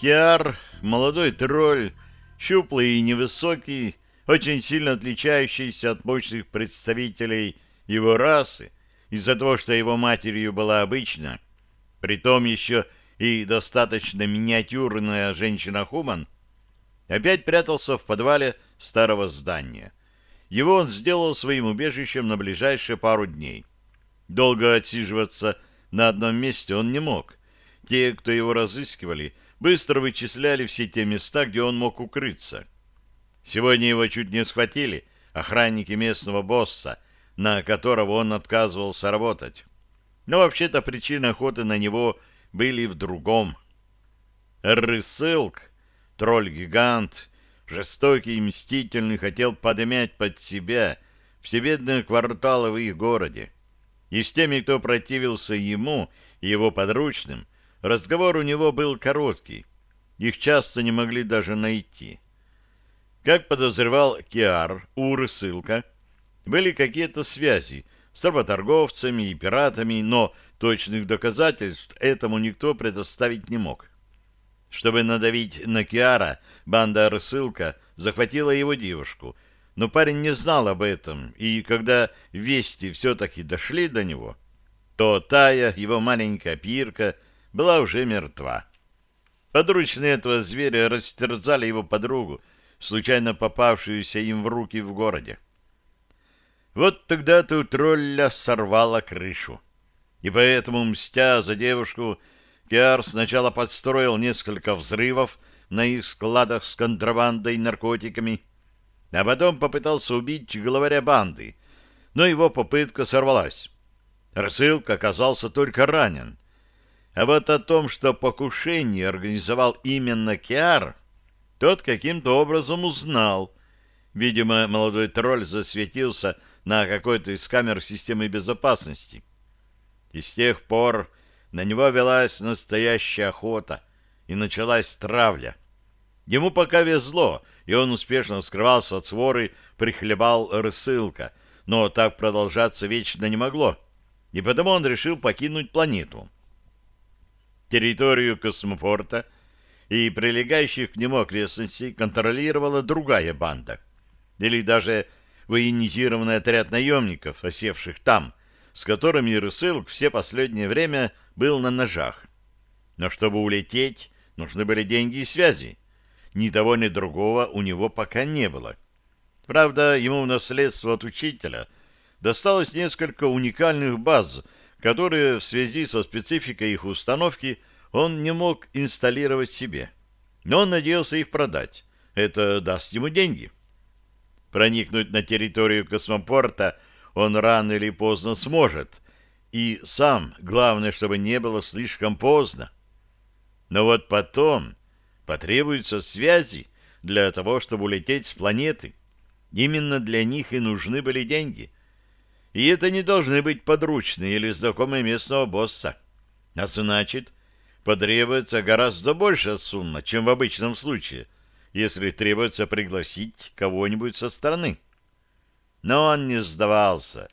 Киар, молодой тролль, щуплый и невысокий, очень сильно отличающийся от мощных представителей его расы, из-за того, что его матерью была обычна, притом еще и достаточно миниатюрная женщина-хуман, опять прятался в подвале старого здания. Его он сделал своим убежищем на ближайшие пару дней. Долго отсиживаться на одном месте он не мог. Те, кто его разыскивали, быстро вычисляли все те места, где он мог укрыться. Сегодня его чуть не схватили охранники местного босса, на которого он отказывался работать. Но вообще-то причины охоты на него были в другом. Рысылк, тролль-гигант, жестокий и мстительный, хотел подмять под себя все бедные кварталы в их городе. И с теми, кто противился ему и его подручным, разговор у него был короткий. Их часто не могли даже найти. Как подозревал Киар, у Рысылка были какие-то связи с работорговцами и пиратами, но точных доказательств этому никто предоставить не мог. Чтобы надавить на Киара, банда Рысылка захватила его девушку, но парень не знал об этом, и когда вести все-таки дошли до него, то Тая, его маленькая пирка, была уже мертва. Подручные этого зверя растерзали его подругу, случайно попавшуюся им в руки в городе. Вот тогда-то у тролля сорвало крышу. И поэтому, мстя за девушку, Киар сначала подстроил несколько взрывов на их складах с контрабандой и наркотиками, а потом попытался убить главаря банды, но его попытка сорвалась. Рассылка оказался только ранен. А вот о том, что покушение организовал именно Киар, тот каким-то образом узнал. Видимо, молодой тролль засветился на какой-то из камер системы безопасности. И с тех пор на него велась настоящая охота, и началась травля. Ему пока везло, и он успешно скрывался от своры, прихлебал рассылка, но так продолжаться вечно не могло, и потому он решил покинуть планету. Территорию космопорта и прилегающих к нему окрестностей контролировала другая банда, или даже военизированный отряд наемников, осевших там, с которыми Рысылк все последнее время был на ножах. Но чтобы улететь, нужны были деньги и связи. Ни того, ни другого у него пока не было. Правда, ему в наследство от учителя досталось несколько уникальных баз, которые в связи со спецификой их установки он не мог инсталлировать себе. Но он надеялся их продать. Это даст ему деньги. Проникнуть на территорию космопорта он рано или поздно сможет. И сам, главное, чтобы не было слишком поздно. Но вот потом потребуются связи для того, чтобы улететь с планеты. Именно для них и нужны были деньги. И это не должны быть подручные или знакомые местного босса. А значит, потребуется гораздо большая сумма, чем в обычном случае, если требуется пригласить кого-нибудь со стороны. Но он не сдавался.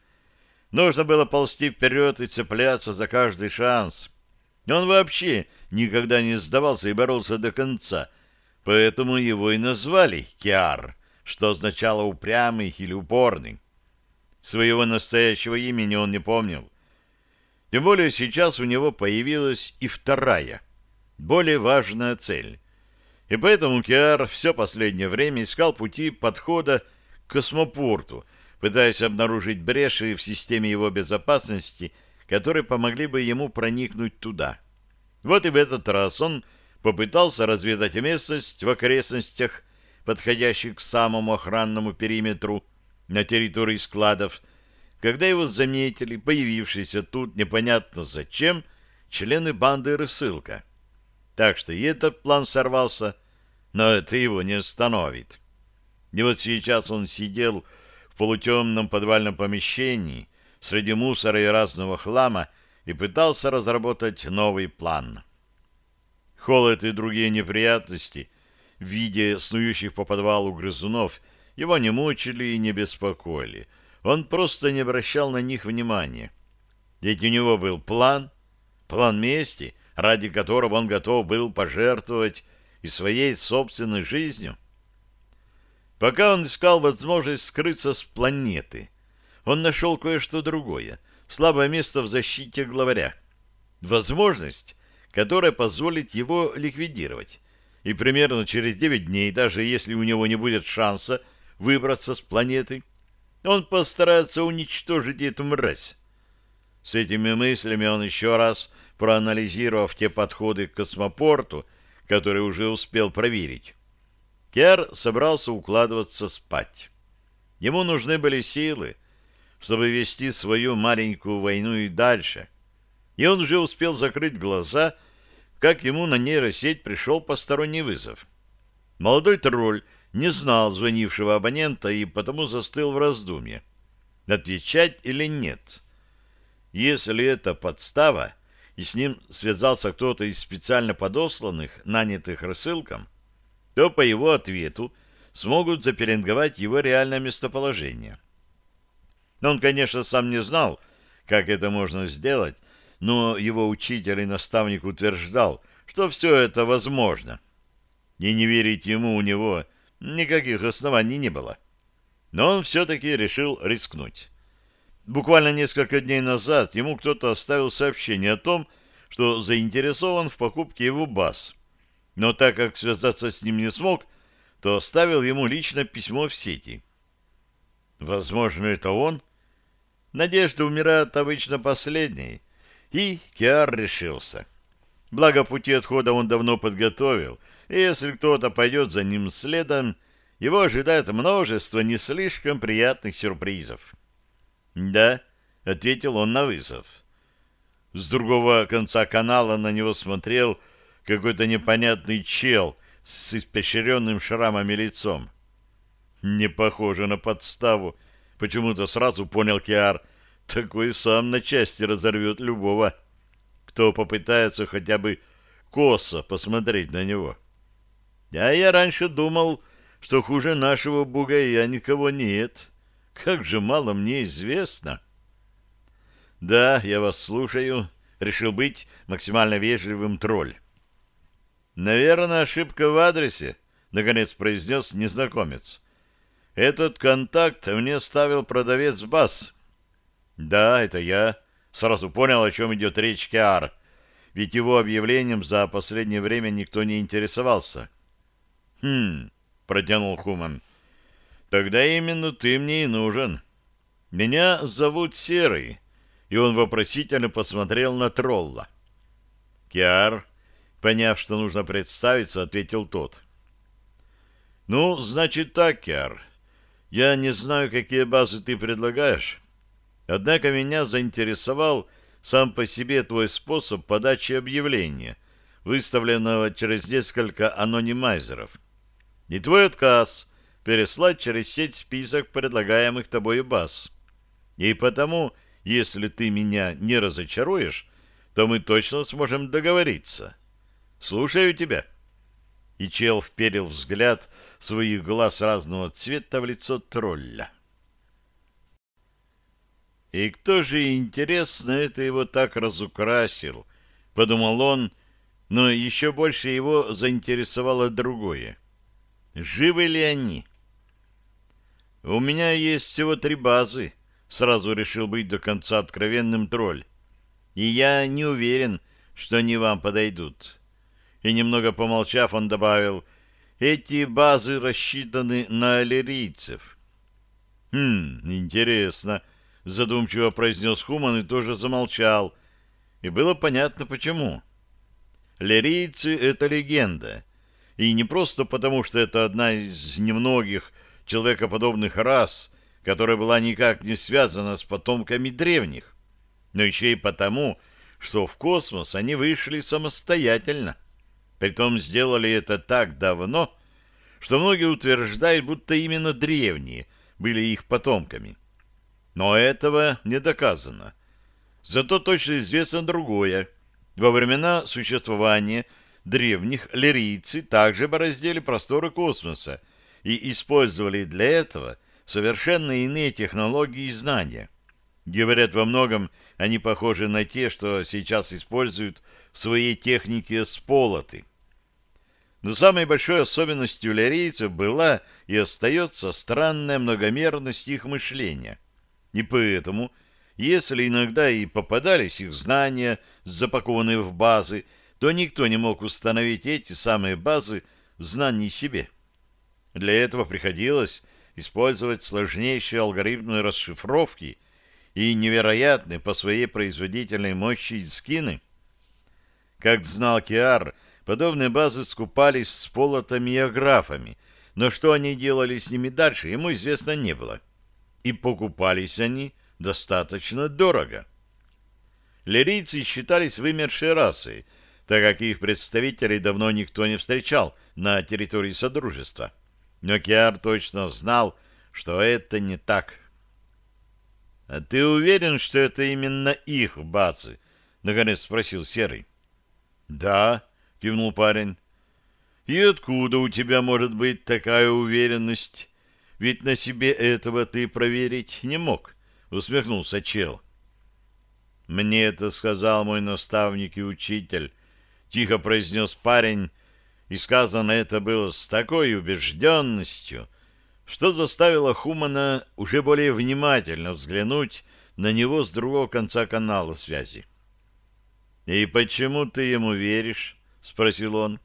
Нужно было ползти вперед и цепляться за каждый шанс. Он вообще никогда не сдавался и боролся до конца, поэтому его и назвали Киар, что означало «упрямый» или «упорный». Своего настоящего имени он не помнил. Тем более сейчас у него появилась и вторая, более важная цель. И поэтому Киар все последнее время искал пути подхода к космопорту, пытаясь обнаружить бреши в системе его безопасности, которые помогли бы ему проникнуть туда. Вот и в этот раз он попытался разведать местность в окрестностях, подходящих к самому охранному периметру на территории складов, когда его заметили появившиеся тут непонятно зачем члены банды Рысылка. Так что и этот план сорвался, но это его не остановит. И вот сейчас он сидел в полутемном подвальном помещении среди мусора и разного хлама и пытался разработать новый план. Холод и другие неприятности в виде снующих по подвалу грызунов его не мучили и не беспокоили. Он просто не обращал на них внимания. Ведь у него был план, план мести, ради которого он готов был пожертвовать и своей собственной жизнью. Пока он искал возможность скрыться с планеты, он нашел кое-что другое, слабое место в защите главаря. Возможность, которая позволит его ликвидировать. И примерно через 9 дней, даже если у него не будет шанса выбраться с планеты, он постарается уничтожить эту мразь. С этими мыслями он еще раз, проанализировав те подходы к космопорту, которые уже успел проверить, Кер собрался укладываться спать. Ему нужны были силы, чтобы вести свою маленькую войну и дальше. И он уже успел закрыть глаза, как ему на нейросеть пришел посторонний вызов. Молодой тролль не знал звонившего абонента и потому застыл в раздумье. Отвечать или нет? Если это подстава, и с ним связался кто-то из специально подосланных, нанятых рассылком, то по его ответу смогут запеленговать его реальное местоположение. Но он, конечно, сам не знал, как это можно сделать, но его учитель и наставник утверждал, что все это возможно. И не верить ему у него никаких оснований не было. Но он все-таки решил рискнуть. Буквально несколько дней назад ему кто-то оставил сообщение о том, что заинтересован в покупке его баз. Но так как связаться с ним не смог, то оставил ему лично письмо в сети. Возможно, это он? Надежда умирает обычно последней. И Киар решился. Благо пути отхода он давно подготовил, и если кто-то пойдет за ним следом, его ожидает множество не слишком приятных сюрпризов. «Да», — ответил он на вызов. С другого конца канала на него смотрел какой-то непонятный чел с испещренным шрамами лицом. Не похоже на подставу. Почему-то сразу понял Киар. Такой сам на части разорвет любого, кто попытается хотя бы косо посмотреть на него. А я раньше думал, что хуже нашего бугая никого нет. Как же мало мне известно. Да, я вас слушаю. Решил быть максимально вежливым тролль. Наверное, ошибка в адресе, наконец произнес незнакомец. Этот контакт мне ставил продавец Бас. Да, это я. Сразу понял, о чем идет речь Киар. Ведь его объявлением за последнее время никто не интересовался. Хм, протянул Хуман. Тогда именно ты мне и нужен. Меня зовут Серый. И он вопросительно посмотрел на тролла. Киар, поняв, что нужно представиться, ответил тот. Ну, значит так, Киар. Я не знаю, какие базы ты предлагаешь. Однако меня заинтересовал сам по себе твой способ подачи объявления, выставленного через несколько анонимайзеров. И твой отказ переслать через сеть список предлагаемых тобой баз. И потому, если ты меня не разочаруешь, то мы точно сможем договориться. Слушаю тебя. И чел вперил взгляд своих глаз разного цвета в лицо тролля. И кто же, интересно, это его так разукрасил? Подумал он, но еще больше его заинтересовало другое. Живы ли они? — «У меня есть всего три базы», — сразу решил быть до конца откровенным тролль. «И я не уверен, что они вам подойдут». И немного помолчав, он добавил, «Эти базы рассчитаны на аллерийцев». «Хм, интересно», — задумчиво произнес Хуман и тоже замолчал. И было понятно, почему. Лерийцы — это легенда. И не просто потому, что это одна из немногих человекоподобных рас, которая была никак не связана с потомками древних, но еще и потому, что в космос они вышли самостоятельно. Притом сделали это так давно, что многие утверждают, будто именно древние были их потомками. Но этого не доказано. Зато точно известно другое. Во времена существования древних лирийцы также бороздили просторы космоса, и использовали для этого совершенно иные технологии и знания. Говорят, во многом они похожи на те, что сейчас используют в своей технике сполоты. Но самой большой особенностью лирийцев была и остается странная многомерность их мышления. И поэтому, если иногда и попадались их знания, запакованные в базы, то никто не мог установить эти самые базы знаний себе. Для этого приходилось использовать сложнейшие алгоритмы расшифровки и невероятные по своей производительной мощи скины. Как знал Киар, подобные базы скупались с полотами и аграфами, но что они делали с ними дальше, ему известно не было. И покупались они достаточно дорого. Лирийцы считались вымершей расой, так как их представителей давно никто не встречал на территории Содружества. Но Киар точно знал, что это не так. — А ты уверен, что это именно их базы? — наконец спросил Серый. — Да, — кивнул парень. — И откуда у тебя может быть такая уверенность? Ведь на себе этого ты проверить не мог, — усмехнулся чел. — Мне это сказал мой наставник и учитель, — тихо произнес парень, и сказано это было с такой убежденностью, что заставило Хумана уже более внимательно взглянуть на него с другого конца канала связи. «И почему ты ему веришь?» — спросил он.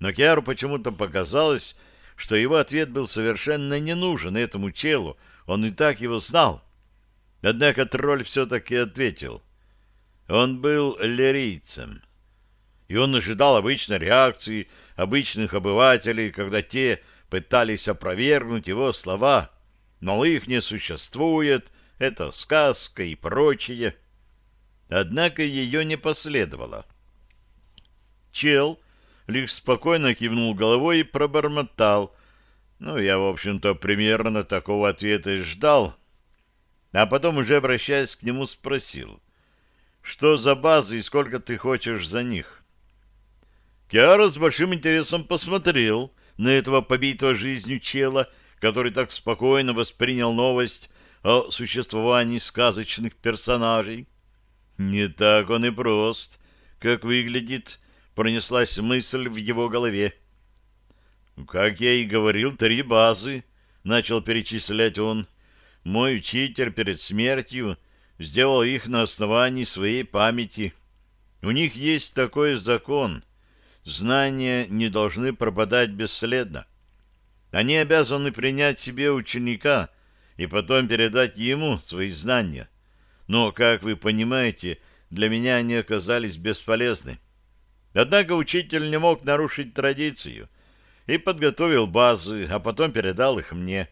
Но Киару почему-то показалось, что его ответ был совершенно не нужен этому челу, он и так его знал. Однако тролль все-таки ответил. Он был лирийцем и он ожидал обычной реакции обычных обывателей, когда те пытались опровергнуть его слова, но их не существует, это сказка и прочее. Однако ее не последовало. Чел лишь спокойно кивнул головой и пробормотал. Ну, я, в общем-то, примерно такого ответа и ждал. А потом, уже обращаясь к нему, спросил, что за базы и сколько ты хочешь за них? Киара с большим интересом посмотрел на этого побитого жизнью чела, который так спокойно воспринял новость о существовании сказочных персонажей. Не так он и прост, как выглядит, пронеслась мысль в его голове. «Как я и говорил, три базы», — начал перечислять он. «Мой учитель перед смертью сделал их на основании своей памяти. У них есть такой закон — знания не должны пропадать бесследно. Они обязаны принять себе ученика и потом передать ему свои знания. Но, как вы понимаете, для меня они оказались бесполезны. Однако учитель не мог нарушить традицию и подготовил базы, а потом передал их мне.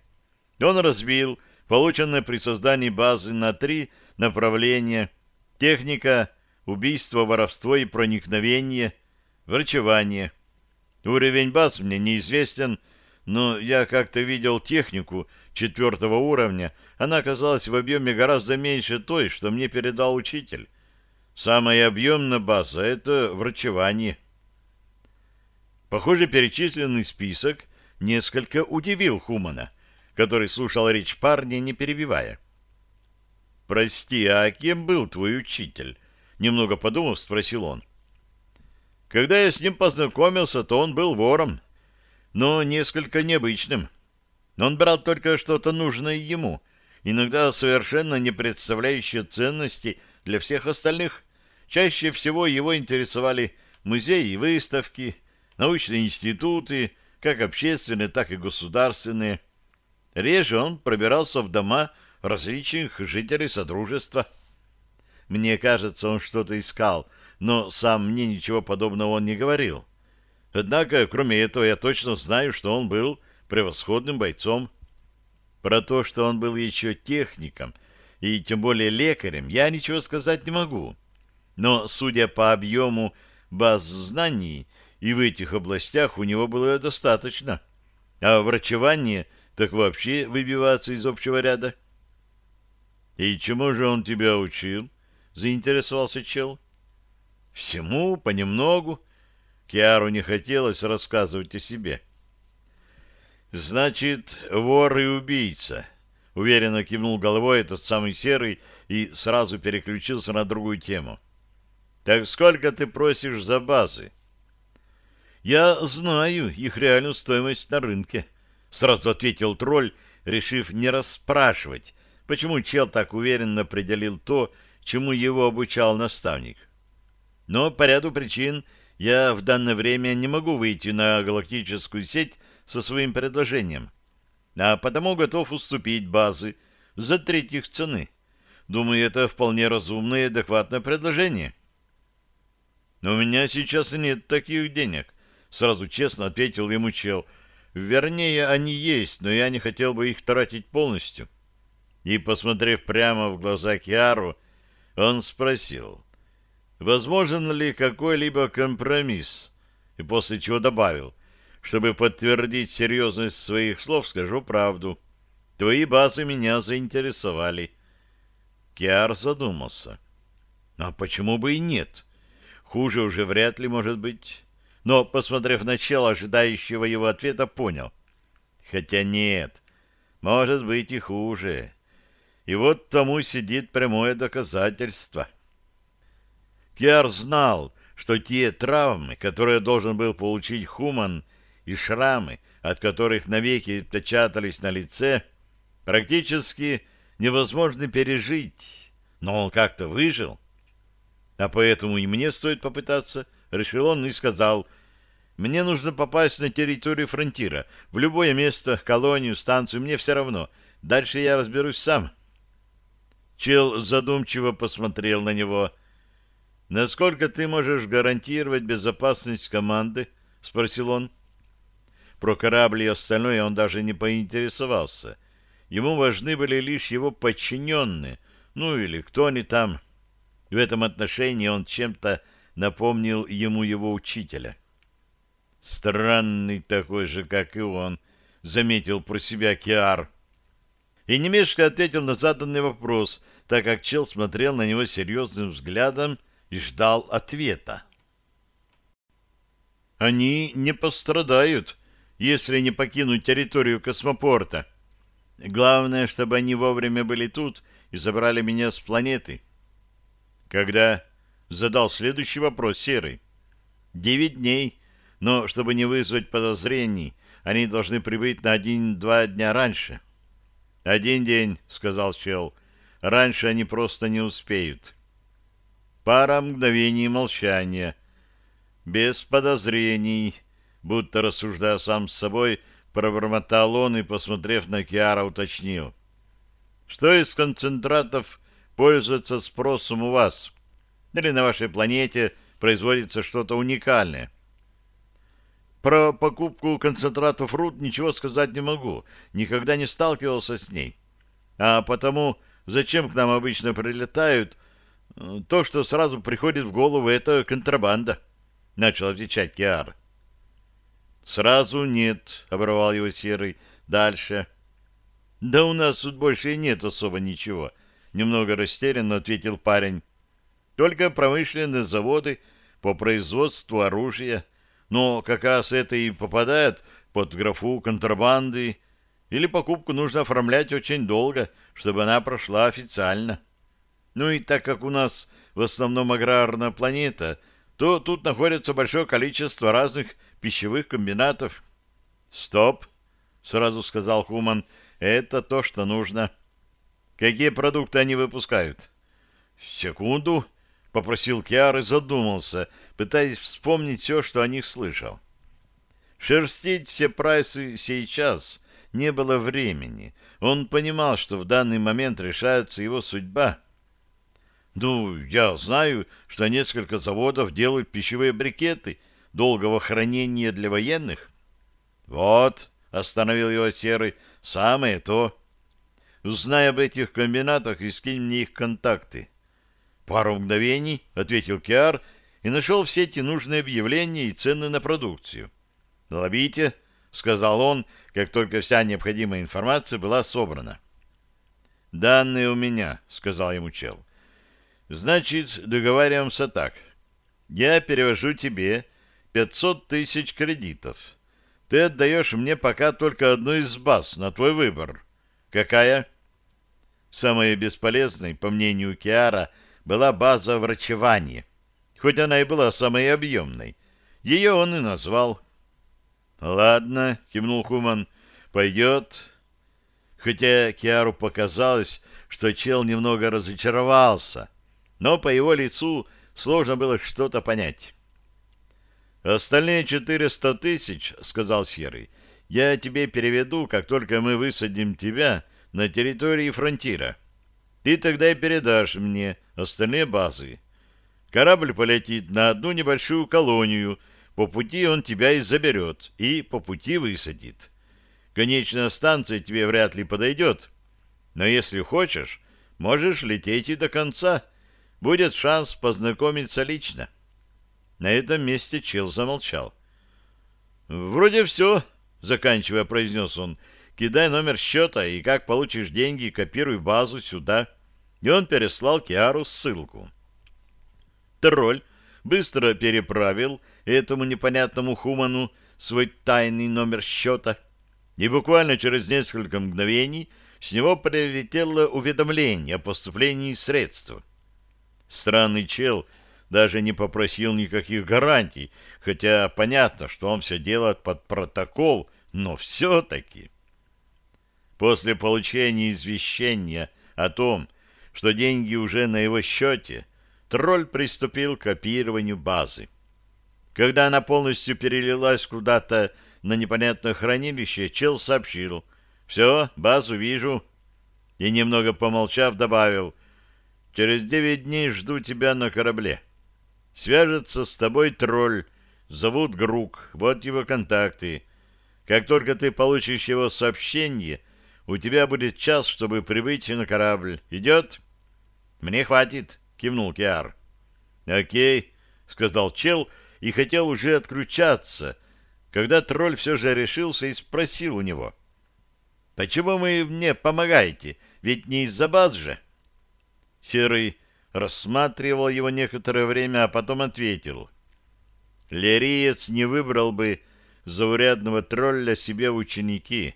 Он разбил полученное при создании базы на три направления — техника, убийство, воровство и проникновение — Врачевание. Уровень баз мне неизвестен, но я как-то видел технику четвертого уровня. Она оказалась в объеме гораздо меньше той, что мне передал учитель. Самая объемная база — это врачевание. Похоже, перечисленный список несколько удивил Хумана, который слушал речь парня, не перебивая. «Прости, а кем был твой учитель?» Немного подумав, спросил он. Когда я с ним познакомился, то он был вором, но несколько необычным. Он брал только что-то нужное ему, иногда совершенно не представляющее ценности для всех остальных. Чаще всего его интересовали музеи и выставки, научные институты, как общественные, так и государственные. Реже он пробирался в дома различных жителей Содружества. Мне кажется, он что-то искал — но сам мне ничего подобного он не говорил. Однако, кроме этого, я точно знаю, что он был превосходным бойцом. Про то, что он был еще техником и тем более лекарем, я ничего сказать не могу. Но, судя по объему баз знаний, и в этих областях у него было достаточно. А врачевание так вообще выбиваться из общего ряда. — И чему же он тебя учил? — заинтересовался чел. — Всему понемногу. Киару не хотелось рассказывать о себе. «Значит, вор и убийца», — уверенно кивнул головой этот самый серый и сразу переключился на другую тему. «Так сколько ты просишь за базы?» Я знаю их реальную стоимость на рынке, сразу ответил тролль, решив не расспрашивать, почему чел так уверенно определил то, чему его обучал наставник. Но по ряду причин я в данное время не могу выйти на галактическую сеть со своим предложением, а потому готов уступить базы за третьих цены. Думаю, это вполне разумное и адекватное предложение. Но у меня сейчас нет таких денег, сразу честно ответил ему чел. Вернее, они есть, но я не хотел бы их тратить полностью. И, посмотрев прямо в глаза Киару, он спросил, возможен ли какой-либо компромисс, и после чего добавил, чтобы подтвердить серьезность своих слов, скажу правду. Твои базы меня заинтересовали. Киар задумался. А почему бы и нет? Хуже уже вряд ли может быть. Но, посмотрев на чела, ожидающего его ответа, понял. Хотя нет, может быть и хуже. И вот тому сидит прямое доказательство. Киар знал, что те травмы, которые должен был получить Хуман, и шрамы, от которых навеки печатались на лице, практически невозможно пережить. Но он как-то выжил. А поэтому и мне стоит попытаться, решил он и сказал, мне нужно попасть на территорию фронтира, в любое место, колонию, станцию, мне все равно. Дальше я разберусь сам. Чел задумчиво посмотрел на него. «Насколько ты можешь гарантировать безопасность команды?» — спросил он. Про корабль и остальное он даже не поинтересовался. Ему важны были лишь его подчиненные, ну или кто они там. В этом отношении он чем-то напомнил ему его учителя. «Странный такой же, как и он», — заметил про себя Киар. И немешко ответил на заданный вопрос, так как чел смотрел на него серьезным взглядом и ждал ответа. «Они не пострадают», если не покинуть территорию космопорта. Главное, чтобы они вовремя были тут и забрали меня с планеты. Когда задал следующий вопрос Серый. Девять дней, но чтобы не вызвать подозрений, они должны прибыть на один-два дня раньше. Один день, сказал Чел. Раньше они просто не успеют. Пара мгновений молчания. Без подозрений, будто рассуждая сам с собой, пробормотал он и, посмотрев на Киара, уточнил. «Что из концентратов пользуется спросом у вас? Или на вашей планете производится что-то уникальное?» Про покупку концентратов руд ничего сказать не могу. Никогда не сталкивался с ней. А потому, зачем к нам обычно прилетают, то, что сразу приходит в голову, это контрабанда, — начал отвечать Киар. «Сразу нет», — оборвал его Серый. «Дальше». «Да у нас тут больше и нет особо ничего», — немного растерянно ответил парень. «Только промышленные заводы по производству оружия. Но как раз это и попадает под графу контрабанды. Или покупку нужно оформлять очень долго, чтобы она прошла официально. Ну и так как у нас в основном аграрная планета, то тут находится большое количество разных пищевых комбинатов. «Стоп!» — сразу сказал Хуман. «Это то, что нужно». «Какие продукты они выпускают?» «Секунду!» — попросил Киар и задумался, пытаясь вспомнить все, что о них слышал. Шерстить все прайсы сейчас не было времени. Он понимал, что в данный момент решается его судьба. «Ну, я знаю, что несколько заводов делают пищевые брикеты долгого хранения для военных? Вот, остановил его Серый, самое то. Узнай об этих комбинатах и скинь мне их контакты. Пару мгновений, ответил Киар и нашел в сети нужные объявления и цены на продукцию. Ловите, сказал он, как только вся необходимая информация была собрана. «Данные у меня», — сказал ему чел. «Значит, договариваемся так. Я перевожу тебе 500 тысяч кредитов. Ты отдаешь мне пока только одну из баз на твой выбор. Какая? Самой бесполезной, по мнению Киара, была база врачевания. Хоть она и была самой объемной. Ее он и назвал. «Ладно», — кивнул Хуман, — «пойдет». Хотя Киару показалось, что чел немного разочаровался, но по его лицу сложно было что-то понять. «Остальные четыреста тысяч, — сказал Серый, — я тебе переведу, как только мы высадим тебя на территории фронтира. Ты тогда и передашь мне остальные базы. Корабль полетит на одну небольшую колонию, по пути он тебя и заберет, и по пути высадит. Конечная станция тебе вряд ли подойдет, но если хочешь, можешь лететь и до конца. Будет шанс познакомиться лично. На этом месте Чел замолчал. «Вроде все», — заканчивая, произнес он. «Кидай номер счета, и как получишь деньги, копируй базу сюда». И он переслал Киару ссылку. Тролль быстро переправил этому непонятному хуману свой тайный номер счета, и буквально через несколько мгновений с него прилетело уведомление о поступлении средств. Странный чел даже не попросил никаких гарантий, хотя понятно, что он все делает под протокол, но все-таки. После получения извещения о том, что деньги уже на его счете, тролль приступил к копированию базы. Когда она полностью перелилась куда-то на непонятное хранилище, чел сообщил «Все, базу вижу». И, немного помолчав, добавил «Через девять дней жду тебя на корабле. Свяжется с тобой тролль, зовут Грук, вот его контакты. Как только ты получишь его сообщение, у тебя будет час, чтобы прибыть на корабль. Идет?» «Мне хватит», — кивнул Киар. «Окей», — сказал чел и хотел уже отключаться, когда тролль все же решился и спросил у него. «Почему вы мне помогаете? Ведь не из-за баз же?» Серый рассматривал его некоторое время, а потом ответил. «Лериец не выбрал бы заурядного тролля себе ученики,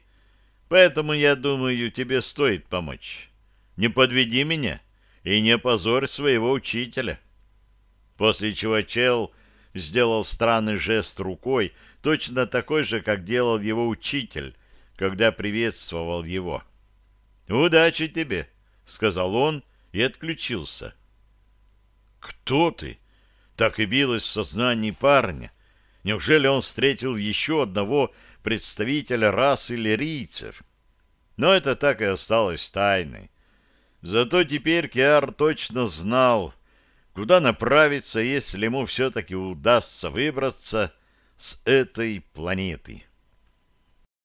поэтому, я думаю, тебе стоит помочь. Не подведи меня» и не позорь своего учителя. После чего чел сделал странный жест рукой, точно такой же, как делал его учитель, когда приветствовал его. «Удачи тебе!» — сказал он и отключился. «Кто ты?» — так и билось в сознании парня. Неужели он встретил еще одного представителя расы лирийцев? Но это так и осталось тайной. Зато теперь Киар точно знал, куда направиться, если ему все-таки удастся выбраться с этой планеты.